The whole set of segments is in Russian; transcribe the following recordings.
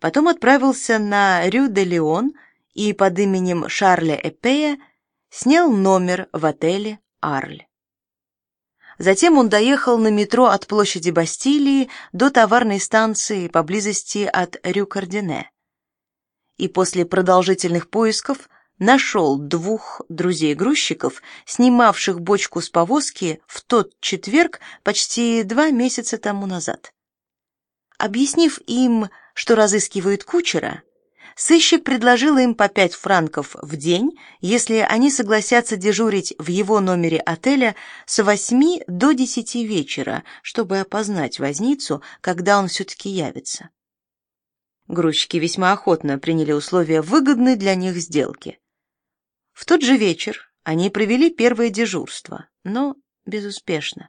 Потом отправился на Рю-де-Леон и под именем Шарля Эпея снял номер в отеле «Арль». Затем он доехал на метро от площади Бастилии до товарной станции поблизости от Рю-Кардине. И после продолжительных поисков нашел двух друзей-грузчиков, снимавших бочку с повозки в тот четверг почти два месяца тому назад. Объяснив им, что разыскивают кучера, сыщик предложил им по пять франков в день, если они согласятся дежурить в его номере отеля с восьми до десяти вечера, чтобы опознать возницу, когда он все-таки явится. Грузчики весьма охотно приняли условия выгодной для них сделки. В тот же вечер они провели первое дежурство, но безуспешно.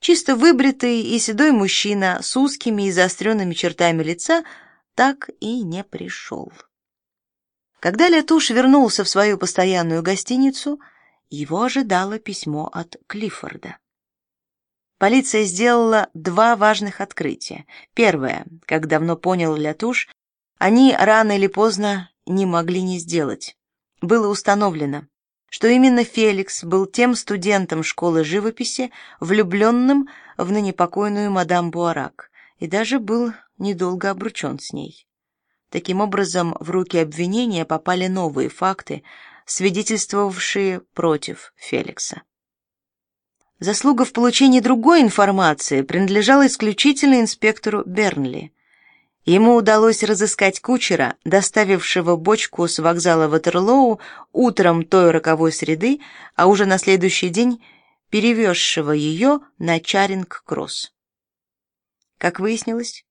Чисто выбритый и седой мужчина с узкими и заостренными чертами лица так и не пришел. Когда Лятуш вернулся в свою постоянную гостиницу, его ожидало письмо от Клиффорда. Полиция сделала два важных открытия. Первое, как давно понял Лятуш, они рано или поздно не могли не сделать. Было установлено, что именно Феликс был тем студентом школы живописи, влюбленным в ныне покойную мадам Буарак, и даже был недолго обручен с ней. Таким образом, в руки обвинения попали новые факты, свидетельствовавшие против Феликса. Заслуга в получении другой информации принадлежала исключительно инспектору Бернли, Ему удалось разыскать кучера, доставившего бочку с вокзала Ватерлоу утром той роковой среды, а уже на следующий день перевезшего ее на Чаринг-Кросс. Как выяснилось,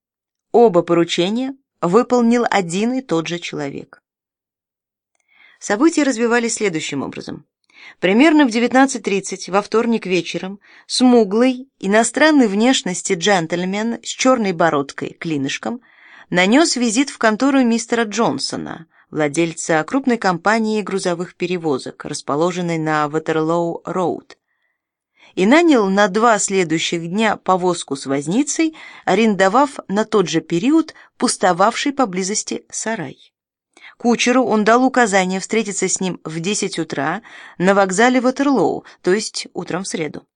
оба поручения выполнил один и тот же человек. События развивались следующим образом. Примерно в 19.30 во вторник вечером смуглый, иностранной внешности джентльмен с черной бородкой, клинышком – нанес визит в контору мистера Джонсона, владельца крупной компании грузовых перевозок, расположенной на Ватерлоу-роуд, и нанял на два следующих дня повозку с возницей, арендовав на тот же период пустовавший поблизости сарай. Кучеру он дал указание встретиться с ним в 10 утра на вокзале Ватерлоу, то есть утром в среду.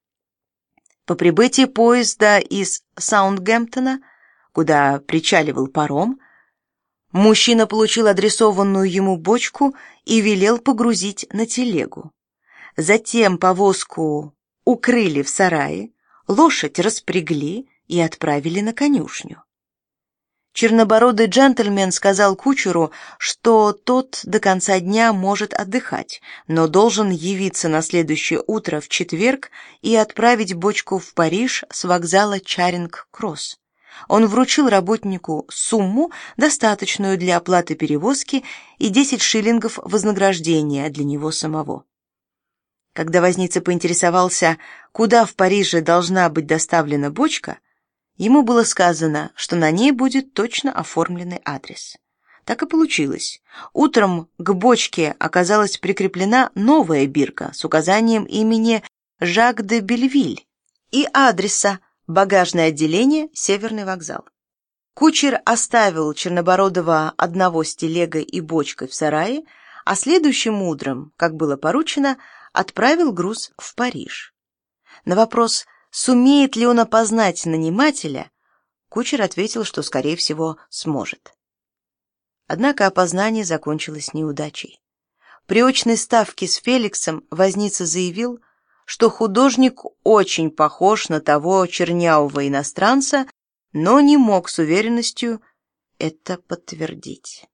По прибытии поезда из Саундгемптона куда причаливал паром, мужчина получил адресованную ему бочку и велел погрузить на телегу. Затем повозку укрыли в сарае, лошадь распрягли и отправили на конюшню. Чернобородый джентльмен сказал кучеру, что тот до конца дня может отдыхать, но должен явиться на следующее утро в четверг и отправить бочку в Париж с вокзала Чаринг-Кросс он вручил работнику сумму, достаточную для оплаты перевозки, и 10 шиллингов вознаграждения для него самого. Когда возница поинтересовался, куда в Париже должна быть доставлена бочка, ему было сказано, что на ней будет точно оформленный адрес. Так и получилось. Утром к бочке оказалась прикреплена новая бирка с указанием имени Жак де Бельвиль и адреса багажное отделение, Северный вокзал. Кучер оставил Чернобородова одного с телегой и бочкой в сарае, а следующим утром, как было поручено, отправил груз в Париж. На вопрос, сумеет ли он опознать нанимателя, кучер ответил, что, скорее всего, сможет. Однако опознание закончилось неудачей. При очной ставке с Феликсом возница заявил, что художник очень похож на того чернявого иностранца, но не мог с уверенностью это подтвердить.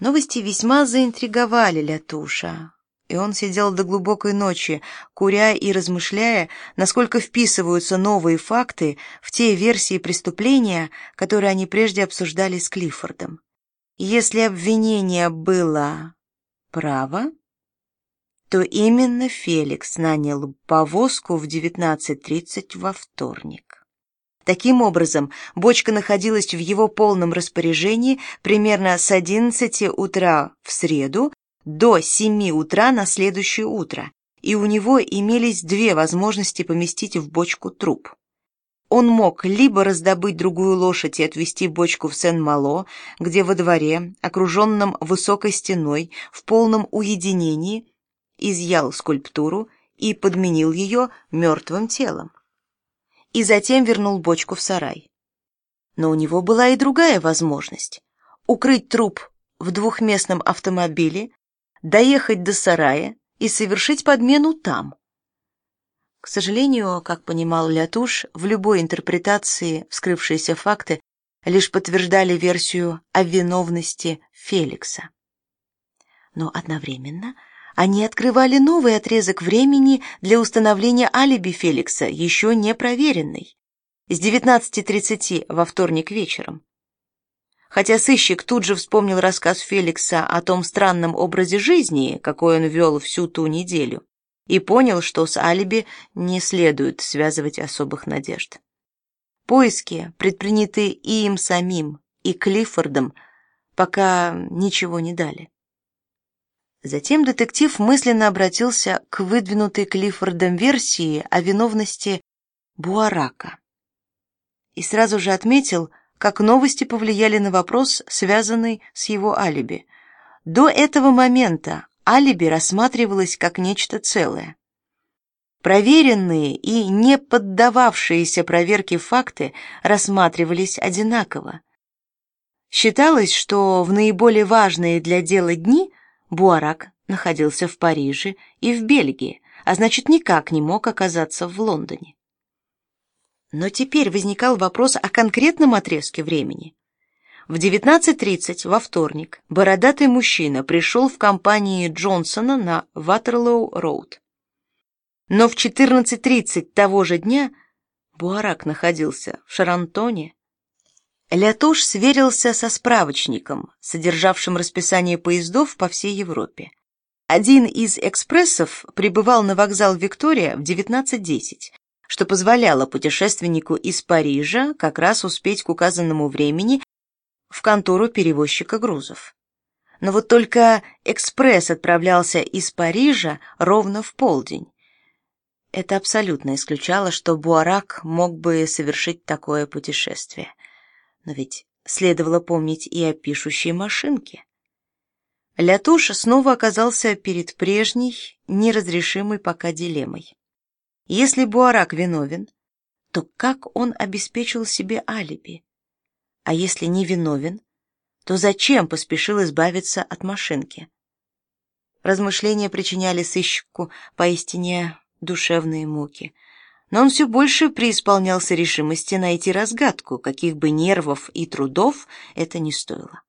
Новости весьма заинтриговали Лятуша, и он сидел до глубокой ночи, куря и размышляя, насколько вписываются новые факты в те версии преступления, которые они прежде обсуждали с Клиффордом. Если обвинение было право, то именно Феликс нанял повозку в 19.30 во вторник. Таким образом, бочка находилась в его полном распоряжении примерно с 11 утра в среду до 7 утра на следующее утро, и у него имелись две возможности поместить в бочку труп. он мог либо раздобыть другую лошадь и отвезти бочку в Сен-Мало, где во дворе, окруженном высокой стеной, в полном уединении, изъял скульптуру и подменил ее мертвым телом. И затем вернул бочку в сарай. Но у него была и другая возможность — укрыть труп в двухместном автомобиле, доехать до сарая и совершить подмену там. К сожалению, как понимал Лятуш, в любой интерпретации вскрывшиеся факты лишь подтверждали версию о виновности Феликса. Но одновременно они открывали новый отрезок времени для установления алиби Феликса, еще не проверенный, с 19.30 во вторник вечером. Хотя сыщик тут же вспомнил рассказ Феликса о том странном образе жизни, какой он вел всю ту неделю, и понял, что с алиби не следует связывать особых надежд. Поиски, предпринятые и им самим, и Клиффордом, пока ничего не дали. Затем детектив мысленно обратился к выдвинутой Клиффордом версии о виновности Буарака. И сразу же отметил, как новости повлияли на вопрос, связанный с его алиби. До этого момента алиби рассматривалось как нечто целое. Проверенные и не поддававшиеся проверке факты рассматривались одинаково. Считалось, что в наиболее важные для дела дни Буарак находился в Париже и в Бельгии, а значит, никак не мог оказаться в Лондоне. Но теперь возникал вопрос о конкретном отрезке времени. В 19.30 во вторник бородатый мужчина пришел в компании Джонсона на Ватерлоу-роуд. Но в 14.30 того же дня Буарак находился в Шарантоне. Лятуш сверился со справочником, содержавшим расписание поездов по всей Европе. Один из экспрессов прибывал на вокзал Виктория в 19.10, что позволяло путешественнику из Парижа как раз успеть к указанному времени в контору перевозчика грузов. Но вот только экспресс отправлялся из Парижа ровно в полдень. Это абсолютно исключало, что Буарак мог бы совершить такое путешествие. Но ведь следовало помнить и о пишущей машинке. Лятуш снова оказался перед прежней, неразрешимой пока дилеммой. Если Буарак виновен, то как он обеспечил себе алиби? А если не виновен, то зачем поспешил избавиться от машинки? Размышления причиняли сыщику поистине душевные муки, но он все больше преисполнялся решимости найти разгадку, каких бы нервов и трудов это ни стоило.